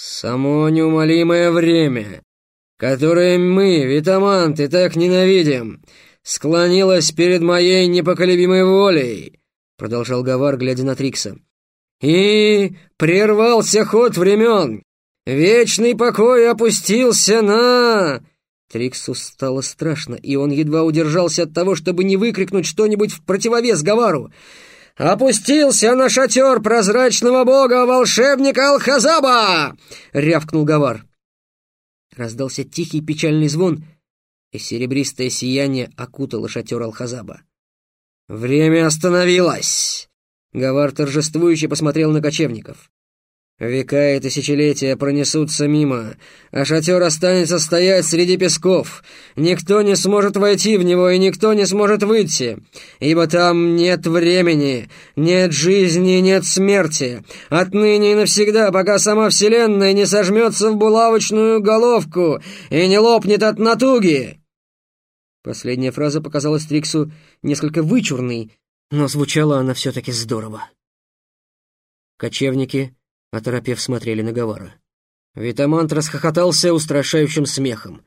«Само неумолимое время, которое мы, витаманты, так ненавидим, склонилось перед моей непоколебимой волей», продолжал Гавар, глядя на Трикса. «И прервался ход времен. Вечный покой опустился на...» Триксу стало страшно, и он едва удержался от того, чтобы не выкрикнуть что-нибудь в противовес Гавару. «Опустился на шатер прозрачного бога волшебника Алхазаба!» — рявкнул Гавар. Раздался тихий печальный звон, и серебристое сияние окутало шатер Алхазаба. «Время остановилось!» Гавар торжествующе посмотрел на кочевников. Века и тысячелетия пронесутся мимо, а шатер останется стоять среди песков. Никто не сможет войти в него, и никто не сможет выйти, ибо там нет времени, нет жизни, нет смерти. Отныне и навсегда, пока сама Вселенная не сожмется в булавочную головку и не лопнет от натуги. Последняя фраза показалась Триксу несколько вычурной, но звучала она все-таки здорово. Кочевники оторопев смотрели на Гавара. Витамант расхохотался устрашающим смехом.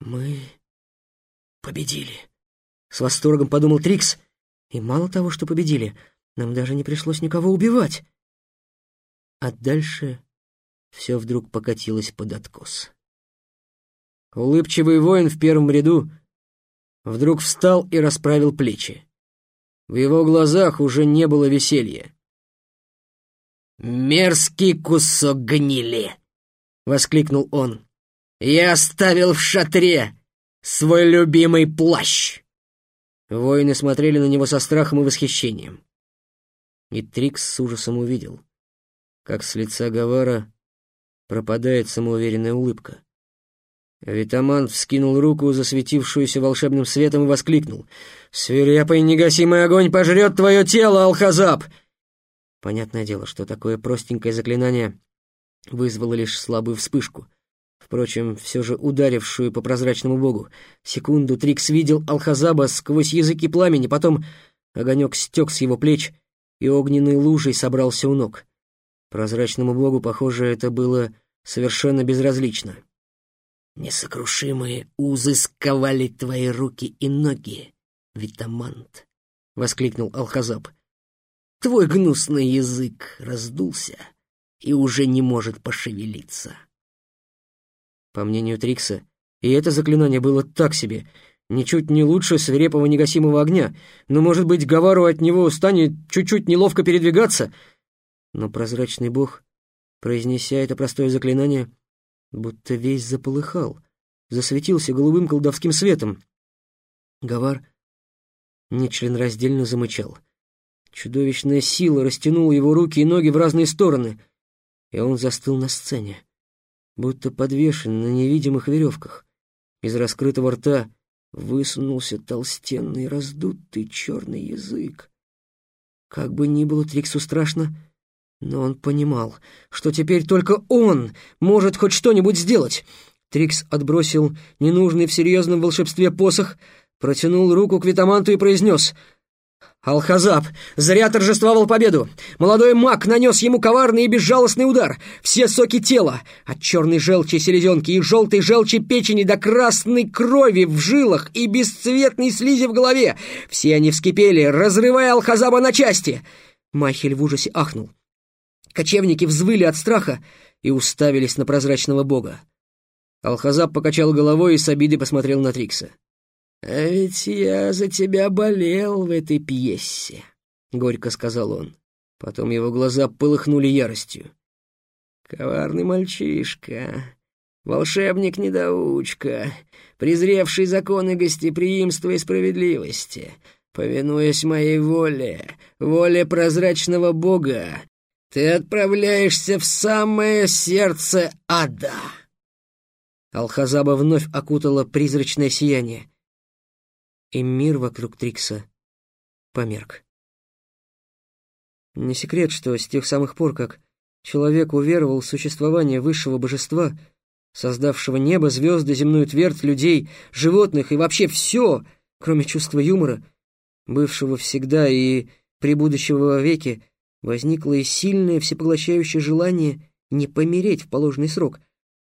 «Мы победили», — с восторгом подумал Трикс, и мало того, что победили, нам даже не пришлось никого убивать. А дальше все вдруг покатилось под откос. Улыбчивый воин в первом ряду вдруг встал и расправил плечи. В его глазах уже не было веселья. «Мерзкий кусок гнили!» — воскликнул он. «Я оставил в шатре свой любимый плащ!» Воины смотрели на него со страхом и восхищением. И Трикс с ужасом увидел, как с лица Гавара пропадает самоуверенная улыбка. Витаман вскинул руку, засветившуюся волшебным светом, и воскликнул. «Свирепый негасимый огонь пожрет твое тело, Алхазаб!» Понятное дело, что такое простенькое заклинание вызвало лишь слабую вспышку. Впрочем, все же ударившую по прозрачному богу. Секунду Трикс видел Алхазаба сквозь языки пламени, потом огонек стек с его плеч, и огненной лужей собрался у ног. Прозрачному богу, похоже, это было совершенно безразлично. «Несокрушимые узы сковали твои руки и ноги, Витамант!» — воскликнул Алхазаб. Твой гнусный язык раздулся и уже не может пошевелиться. По мнению Трикса, и это заклинание было так себе, ничуть не лучше свирепого негасимого огня, но, может быть, Гавару от него станет чуть-чуть неловко передвигаться. Но прозрачный бог, произнеся это простое заклинание, будто весь заполыхал, засветился голубым колдовским светом. Гавар нечленораздельно замычал — Чудовищная сила растянула его руки и ноги в разные стороны, и он застыл на сцене, будто подвешен на невидимых веревках. Из раскрытого рта высунулся толстенный раздутый черный язык. Как бы ни было Триксу страшно, но он понимал, что теперь только он может хоть что-нибудь сделать. Трикс отбросил ненужный в серьезном волшебстве посох, протянул руку к Витаманту и произнес — Алхазаб зря торжествовал победу. Молодой маг нанес ему коварный и безжалостный удар. Все соки тела, от черной желчи селезенки и желтой желчи печени до красной крови в жилах и бесцветной слизи в голове. Все они вскипели, разрывая Алхазаба на части. Махель в ужасе ахнул. Кочевники взвыли от страха и уставились на прозрачного бога. Алхазаб покачал головой и с обидой посмотрел на Трикса. «А ведь я за тебя болел в этой пьесе», — горько сказал он. Потом его глаза полыхнули яростью. «Коварный мальчишка, волшебник-недоучка, презревший законы гостеприимства и справедливости, повинуясь моей воле, воле прозрачного бога, ты отправляешься в самое сердце ада!» Алхазаба вновь окутало призрачное сияние и мир вокруг Трикса померк. Не секрет, что с тех самых пор, как человек уверовал в существование высшего божества, создавшего небо, звезды, земную твердь, людей, животных и вообще все, кроме чувства юмора, бывшего всегда и прибудущего вовеки, возникло и сильное всепоглощающее желание не помереть в положенный срок,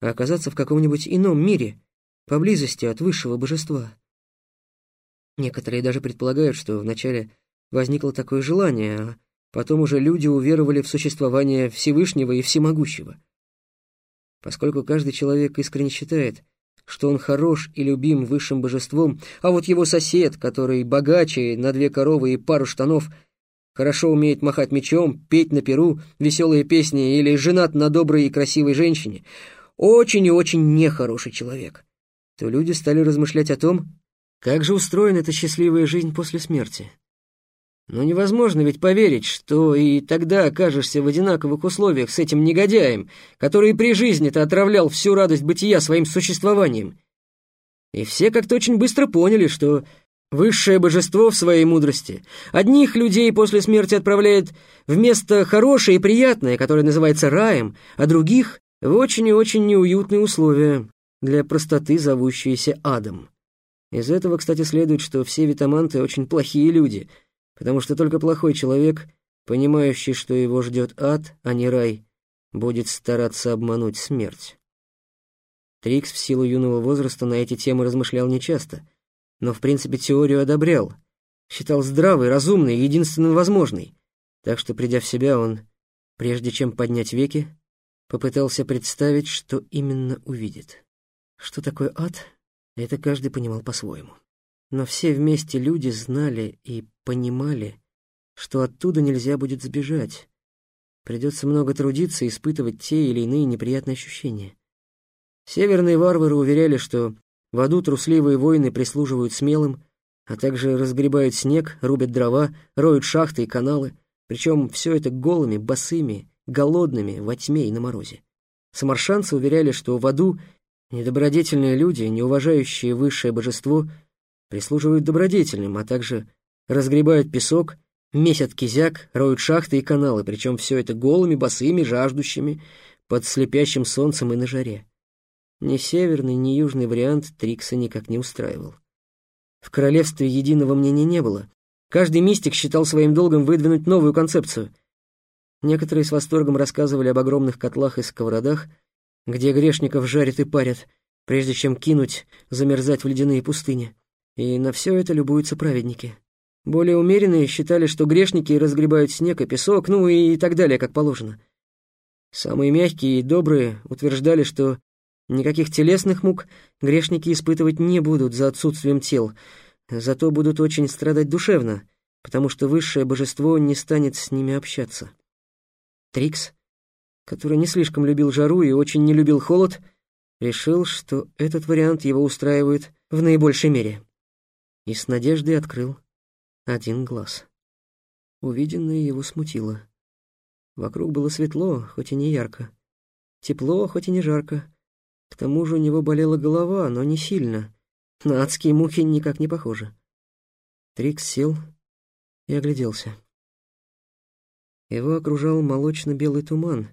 а оказаться в каком-нибудь ином мире, поблизости от высшего божества. Некоторые даже предполагают, что вначале возникло такое желание, а потом уже люди уверовали в существование Всевышнего и Всемогущего. Поскольку каждый человек искренне считает, что он хорош и любим высшим божеством, а вот его сосед, который богаче на две коровы и пару штанов, хорошо умеет махать мечом, петь на перу веселые песни или женат на доброй и красивой женщине, очень и очень нехороший человек, то люди стали размышлять о том, как же устроена эта счастливая жизнь после смерти. Но невозможно ведь поверить, что и тогда окажешься в одинаковых условиях с этим негодяем, который при жизни-то отравлял всю радость бытия своим существованием. И все как-то очень быстро поняли, что высшее божество в своей мудрости одних людей после смерти отправляет в место хорошее и приятное, которое называется раем, а других — в очень и очень неуютные условия, для простоты зовущиеся адом. Из этого, кстати, следует, что все витаманты очень плохие люди — потому что только плохой человек, понимающий, что его ждет ад, а не рай, будет стараться обмануть смерть. Трикс в силу юного возраста на эти темы размышлял нечасто, но в принципе теорию одобрял, считал здравой, разумной, единственно возможной, так что, придя в себя, он, прежде чем поднять веки, попытался представить, что именно увидит. Что такое ад, это каждый понимал по-своему. Но все вместе люди знали и понимали, что оттуда нельзя будет сбежать. Придется много трудиться и испытывать те или иные неприятные ощущения. Северные варвары уверяли, что в аду трусливые воины прислуживают смелым, а также разгребают снег, рубят дрова, роют шахты и каналы, причем все это голыми, босыми, голодными, во тьме и на морозе. Самаршанцы уверяли, что в аду недобродетельные люди, не уважающие высшее божество, прислуживают добродетельным, а также разгребают песок, месят кизяк, роют шахты и каналы, причем все это голыми, босыми, жаждущими, под слепящим солнцем и на жаре. Ни северный, ни южный вариант Трикса никак не устраивал. В королевстве единого мнения не было. Каждый мистик считал своим долгом выдвинуть новую концепцию. Некоторые с восторгом рассказывали об огромных котлах и сковородах, где грешников жарят и парят, прежде чем кинуть замерзать в ледяные пустыни. И на все это любуются праведники. Более умеренные считали, что грешники разгребают снег и песок, ну и так далее, как положено. Самые мягкие и добрые утверждали, что никаких телесных мук грешники испытывать не будут за отсутствием тел, зато будут очень страдать душевно, потому что высшее божество не станет с ними общаться. Трикс, который не слишком любил жару и очень не любил холод, решил, что этот вариант его устраивает в наибольшей мере и с надеждой открыл один глаз. Увиденное его смутило. Вокруг было светло, хоть и не ярко. Тепло, хоть и не жарко. К тому же у него болела голова, но не сильно. На адские мухи никак не похоже. Трикс сел и огляделся. Его окружал молочно-белый туман,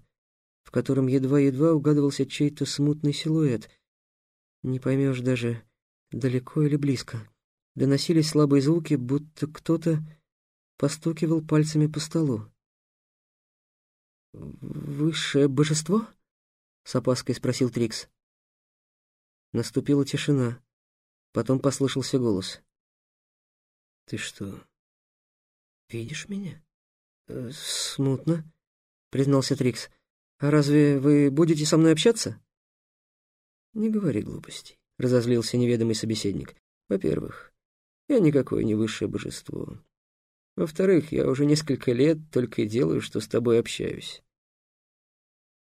котором едва-едва угадывался чей-то смутный силуэт. Не поймешь даже, далеко или близко доносились слабые звуки, будто кто-то постукивал пальцами по столу. «Высшее божество?» — с опаской спросил Трикс. Наступила тишина. Потом послышался голос. «Ты что, видишь меня?» «Э, «Смутно», — признался Трикс. «А разве вы будете со мной общаться?» «Не говори глупостей», — разозлился неведомый собеседник. «Во-первых, я никакое не высшее божество. Во-вторых, я уже несколько лет только и делаю, что с тобой общаюсь.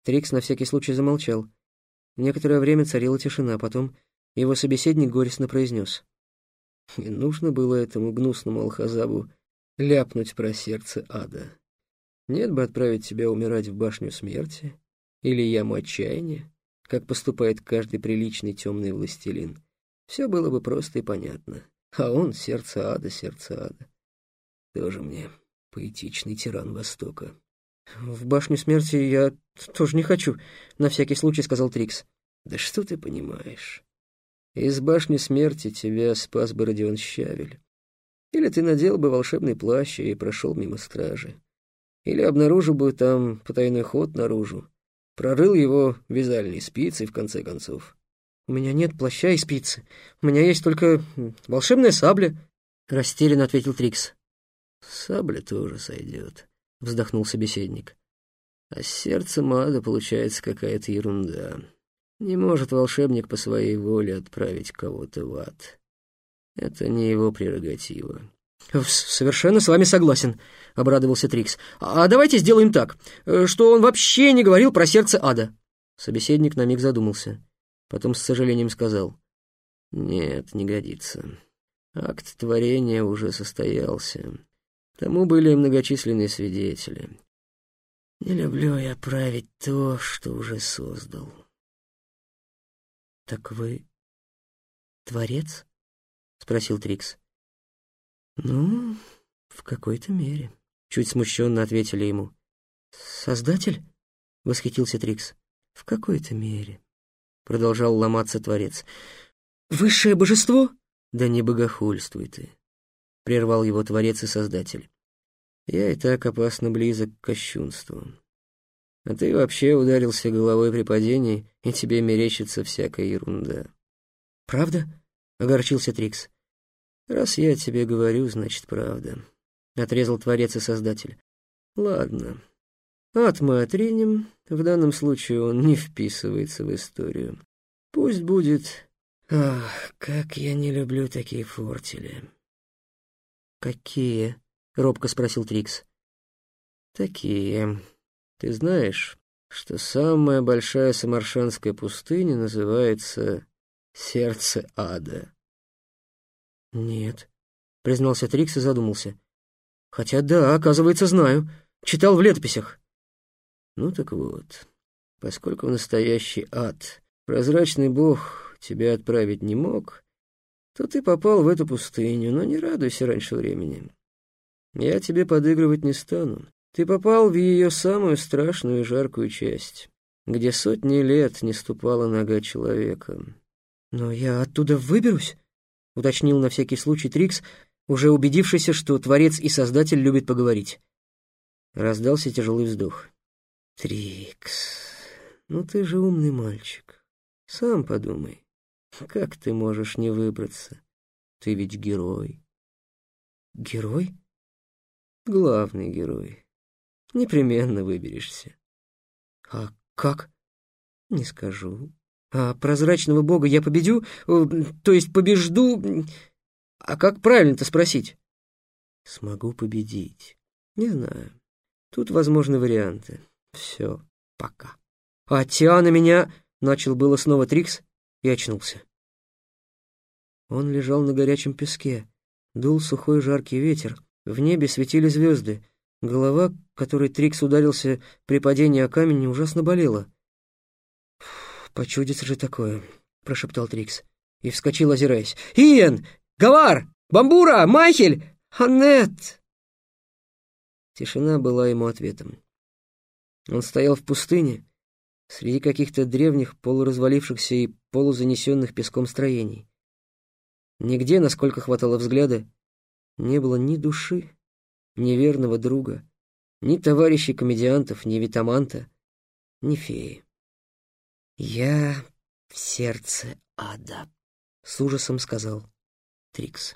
Трикс на всякий случай замолчал. Некоторое время царила тишина, потом его собеседник горестно произнес. Не нужно было этому гнусному алхазабу ляпнуть про сердце ада. Нет бы отправить тебя умирать в башню смерти или яму отчаяния, как поступает каждый приличный темный властелин. Все было бы просто и понятно. А он — сердце ада, сердце ада. Тоже мне поэтичный тиран Востока. «В башню смерти я тоже не хочу», — на всякий случай сказал Трикс. «Да что ты понимаешь? Из башни смерти тебя спас бы Родион Щавель. Или ты надел бы волшебный плащ и прошел мимо стражи. Или обнаружил бы там потайной ход наружу, Прорыл его вязальной спицей, в конце концов. «У меня нет плаща и спицы. У меня есть только волшебная сабля», — растерянно ответил Трикс. «Сабля тоже сойдет», — вздохнул собеседник. «А с сердцем ада получается какая-то ерунда. Не может волшебник по своей воле отправить кого-то в ад. Это не его прерогатива. «Совершенно с вами согласен», — обрадовался Трикс. «А давайте сделаем так, э, что он вообще не говорил про сердце ада». Собеседник на миг задумался. Потом с сожалением сказал. «Нет, не годится. Акт творения уже состоялся. Тому были многочисленные свидетели. Не люблю я править то, что уже создал». «Так вы творец?» — спросил Трикс. «Ну, в какой-то мере», — чуть смущенно ответили ему. «Создатель?» — восхитился Трикс. «В какой-то мере», — продолжал ломаться Творец. «Высшее божество?» «Да не богохульствуй ты», — прервал его Творец и Создатель. «Я и так опасно близок к кощунству. А ты вообще ударился головой при падении, и тебе мерещится всякая ерунда». «Правда?» — огорчился Трикс. «Раз я тебе говорю, значит, правда», — отрезал Творец и Создатель. «Ладно, ад мы отринем, в данном случае он не вписывается в историю. Пусть будет... Ах, как я не люблю такие фортели». «Какие?» — робко спросил Трикс. «Такие. Ты знаешь, что самая большая самаршанская пустыня называется Сердце Ада?» «Нет», — признался Трикс и задумался. «Хотя да, оказывается, знаю. Читал в летописях». «Ну так вот, поскольку в настоящий ад прозрачный бог тебя отправить не мог, то ты попал в эту пустыню, но не радуйся раньше времени. Я тебе подыгрывать не стану. Ты попал в ее самую страшную и жаркую часть, где сотни лет не ступала нога человека». «Но я оттуда выберусь?» — уточнил на всякий случай Трикс, уже убедившийся, что Творец и Создатель любят поговорить. Раздался тяжелый вздох. «Трикс, ну ты же умный мальчик. Сам подумай, как ты можешь не выбраться? Ты ведь герой». «Герой?» «Главный герой. Непременно выберешься». «А как?» «Не скажу. А прозрачного бога я победю? То есть побежду? А как правильно-то спросить? Смогу победить. Не знаю. Тут возможны варианты. Все, пока. А Тиана меня... Начал было снова Трикс и очнулся. Он лежал на горячем песке. Дул сухой жаркий ветер. В небе светили звезды. Голова, которой Трикс ударился при падении о камень, ужасно болела. «Почудится же такое», — прошептал Трикс и вскочил, озираясь. «Иэн! Гавар! Бамбура! Майхель! Аннет!» Тишина была ему ответом. Он стоял в пустыне, среди каких-то древних, полуразвалившихся и полузанесенных песком строений. Нигде, насколько хватало взгляда, не было ни души, ни верного друга, ни товарищей комедиантов, ни витаманта, ни феи. «Я в сердце ада», — с ужасом сказал Трикс.